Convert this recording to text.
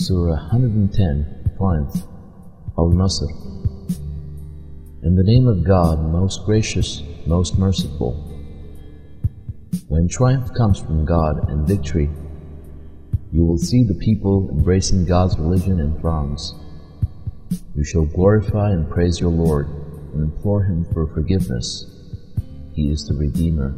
Surah 110, Triumph, Al-Nasr. In the name of God, most gracious, most merciful. When triumph comes from God and victory, you will see the people embracing God's religion in throngs. You shall glorify and praise your Lord and implore Him for forgiveness. He is the Redeemer,